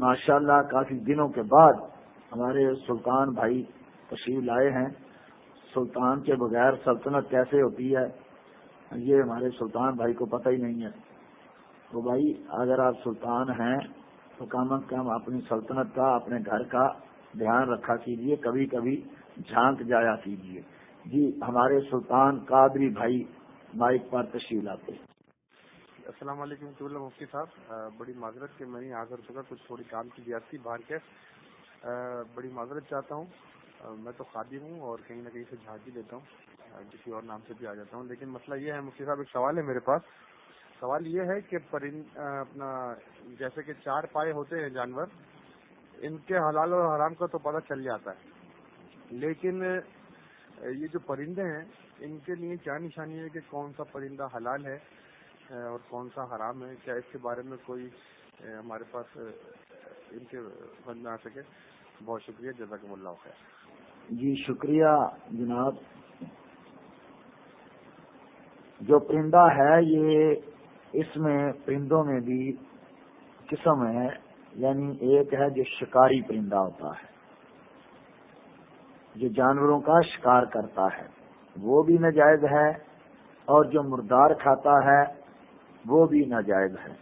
ماشاءاللہ کافی دنوں کے بعد ہمارے سلطان بھائی تشریف لائے ہیں۔ سلطان کے بغیر سلطنت کیسے ہوتی ہے؟ یہ ہمارے سلطان بھائی کو پتہ ہی نہیں ہے۔ تو بھائی، اگر آپ سلطان ہیں تو کم از کم اپنی سلطنت کا، اپنے گھر کا دھیان رکھا کیجیے کبھی کبھی جھانک جایا کیجیے جی ہمارے سلطان قادری بھائی مائک پر تشریف لاتے السلام علیکم اللہ مفتی صاحب. بڑی معذرت کہ میں نہیں آ کر سکا کچھ تھوڑی کام کی تھی باہر کے. بڑی معذرت چاہتا ہوں. میں تو خادی ہوں اور کہیں نہ کہیں سے جھانک بھی دیتا ہوں کسی اور نام سے بھی آ جاتا ہوں. لیکن مسئلہ یہ ہے مفتی صاحب، ایک سوال ہے میرے پاس. سوال یہ ہے کہ پرند اپنا جیسے کہ چار پائے ہوتے ہیں جانور، ان کے حلال اور حرام کا تو پتہ چل جاتا ہے. لیکن یہ جو پرندے ہیں، ان کے لیے کیا نشانی ہے کہ کون سا پرندہ حلال ہے؟ اور کون سا حرام ہے؟ کیا اس کے بارے میں کوئی ہمارے پاس ان کے بند میں آ سکے؟ بہت شکریہ جزاک اللہ خیر۔ جی شکریہ جناب۔ جو پرندہ ہے، یہ اس میں، پرندوں میں بھی قسم ہے یعنی ایک ہے جو شکاری پرندہ ہوتا ہے، جو جانوروں کا شکار کرتا ہے۔ وہ بھی ناجائز ہے اور جو مردار کھاتا ہے وہ بھی ناجائز ہے۔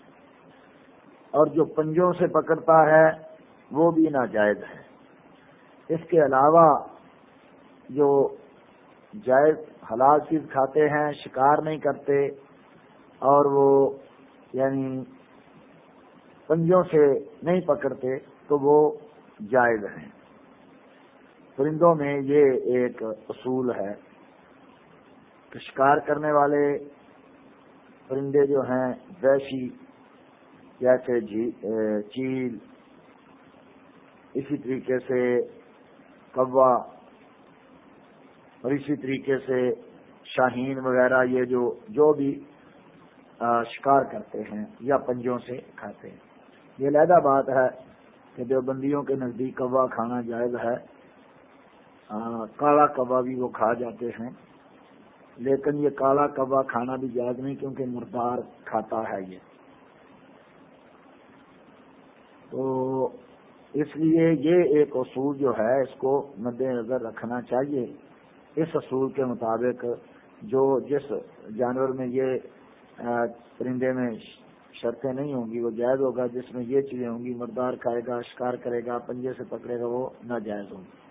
اور جو پنجوں سے پکڑتا ہے، وہ بھی ناجائز ہے۔ اس کے علاوہ جو جائز حلال چیز کھاتے ہیں، شکار نہیں کرتے، اور وہ یعنی پنجوں سے نہیں پکڑتے، تو وہ جائز ہیں۔ پرندوں میں یہ ایک اصول ہے کہ شکار کرنے والے پرندے جو ہیں، ویشی جیسے چیل، اسی طریقے سے کوا اور اسی طریقے سے شاہین وغیرہ، یہ جو جو بھی شکار کرتے ہیں یا پنجوں سے کھاتے ہیں۔ یہ علیحدہ بات ہے کہ جو بندیوں کے نزدیک کوا کھانا جائز ہے۔ کالا کوا بھی وہ کھا جاتے ہیں۔ لیکن یہ کالا کوا کھانا بھی جائز نہیں کیونکہ مردار کھاتا ہے یہ۔ تو اس لیے یہ ایک اصول جو ہے، اس کو مد نظر رکھنا چاہیے۔ اس اصول کے مطابق جو جس جانور میں یہ پرندے میں شرطیں نہیں ہوں گی، وہ جائز ہوگا۔ جس میں یہ چیزیں ہوں گی، مردار کھائے گا، شکار کرے گا، پنجے سے پکڑے گا، وہ ناجائز ہوں گی۔